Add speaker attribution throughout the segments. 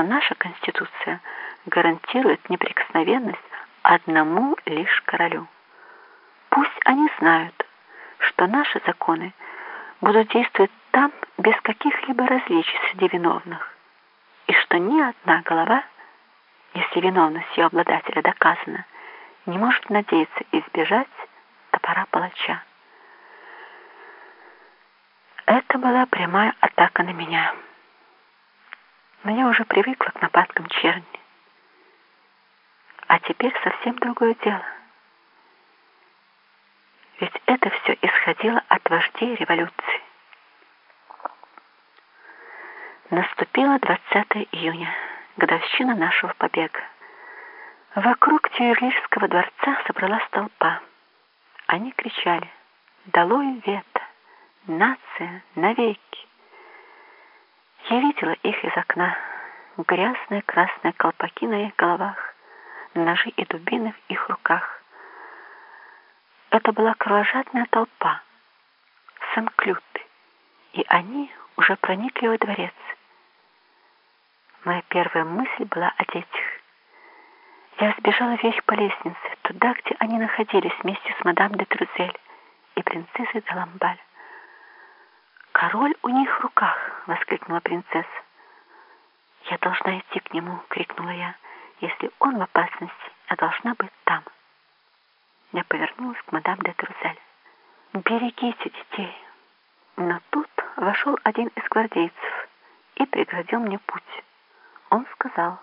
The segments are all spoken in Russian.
Speaker 1: что наша Конституция гарантирует неприкосновенность одному лишь королю. Пусть они знают, что наши законы будут действовать там без каких-либо различий среди виновных, и что ни одна голова, если виновность ее обладателя доказана, не может надеяться избежать топора палача. Это была прямая атака на меня. Но я уже привыкла к нападкам черни. А теперь совсем другое дело. Ведь это все исходило от вождей революции. Наступило 20 июня, годовщина нашего побега. Вокруг Тюрлижского дворца собралась толпа. Они кричали «Долой вето! Нация навеки!» Я видела их из окна, грязные красные колпаки на их головах, ножи и дубины в их руках. Это была кровожадная толпа, санклюты, и они уже проникли во дворец. Моя первая мысль была о детях. Я сбежала вверх по лестнице, туда, где они находились вместе с мадам де Трузель и принцессой де Ламбаль. «Король у них в руках!» — воскликнула принцесса. «Я должна идти к нему!» — крикнула я. «Если он в опасности, я должна быть там!» Я повернулась к мадам де Трузель. «Берегите детей!» Но тут вошел один из гвардейцев и преградил мне путь. Он сказал,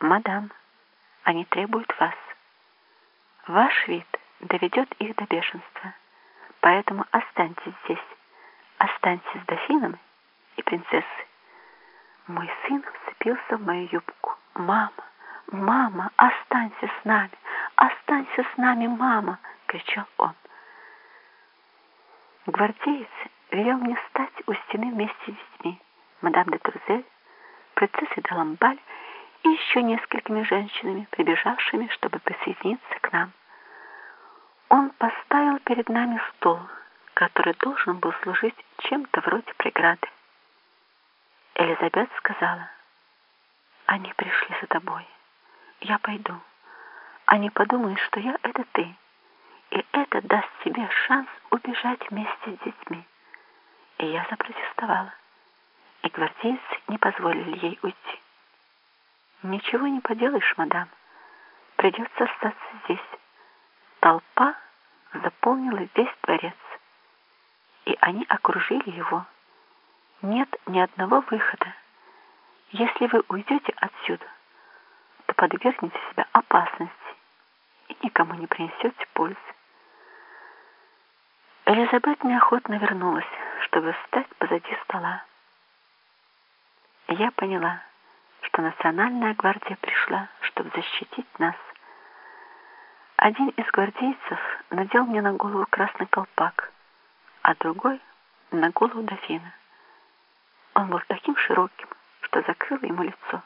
Speaker 1: «Мадам, они требуют вас. Ваш вид доведет их до бешенства, поэтому останьтесь здесь, останьтесь с дофином и принцессой». Мой сын вцепился в мою юбку. «Мама, мама, останься с нами, останься с нами, мама!» — кричал он. Гвардеец велел мне встать у стены вместе с детьми. Мадам де Турзель, принцессой де Ламбаль и еще несколькими женщинами, прибежавшими, чтобы присоединиться к нам. Он поставил перед нами стол, который должен был служить чем-то вроде преграды. Элизабет сказала, «Они пришли за тобой. Я пойду. Они подумают, что я — это ты, и это даст тебе шанс убежать вместе с детьми». И я запротестовала, и гвардейцы не позволили ей уйти. «Ничего не поделаешь, мадам. Придется остаться здесь». Толпа заполнила весь дворец, и они окружили его. Нет ни одного выхода. Если вы уйдете отсюда, то подвергнете себя опасности и никому не принесете пользы. Элизабет неохотно вернулась, чтобы встать позади стола. Я поняла, что Национальная гвардия пришла, чтобы защитить нас. Один из гвардейцев надел мне на голову красный колпак, а другой — на голову дофина. Он был таким широким, что закрыл ему лицо.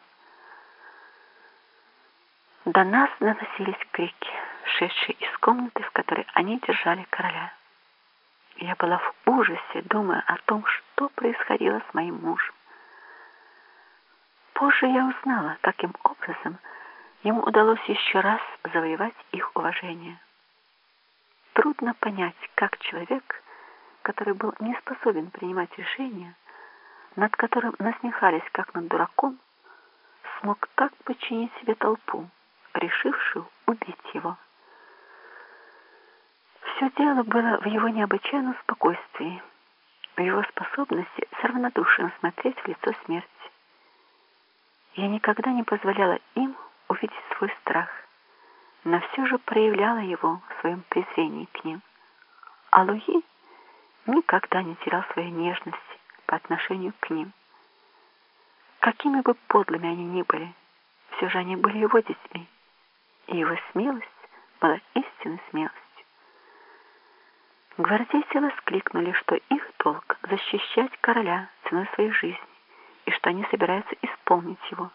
Speaker 1: До нас доносились крики, шедшие из комнаты, в которой они держали короля. Я была в ужасе, думая о том, что происходило с моим мужем. Позже я узнала, каким образом ему удалось еще раз завоевать их уважение. Трудно понять, как человек, который был не способен принимать решения, над которым насмехались как над дураком, смог так подчинить себе толпу, решившую убить его. Все дело было в его необычайном спокойствии, в его способности с равнодушием смотреть в лицо смерти. Я никогда не позволяла им увидеть свой страх, но все же проявляла его в своем презрении к ним. А Луи никогда не терял своей нежности по отношению к ним. Какими бы подлыми они ни были, все же они были его детьми, и его смелость была истинной смелостью. Гвардейцы воскликнули, что их долг защищать короля ценой своей жизни, и что они собираются исполнить его.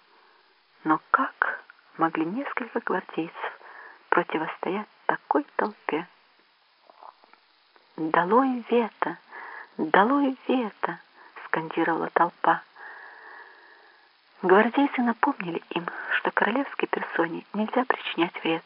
Speaker 1: Но как могли несколько гвардейцев противостоять такой толпе? «Долой вето! Долой вето!» — скандировала толпа. Гвардейцы напомнили им, что королевской персоне нельзя причинять вред.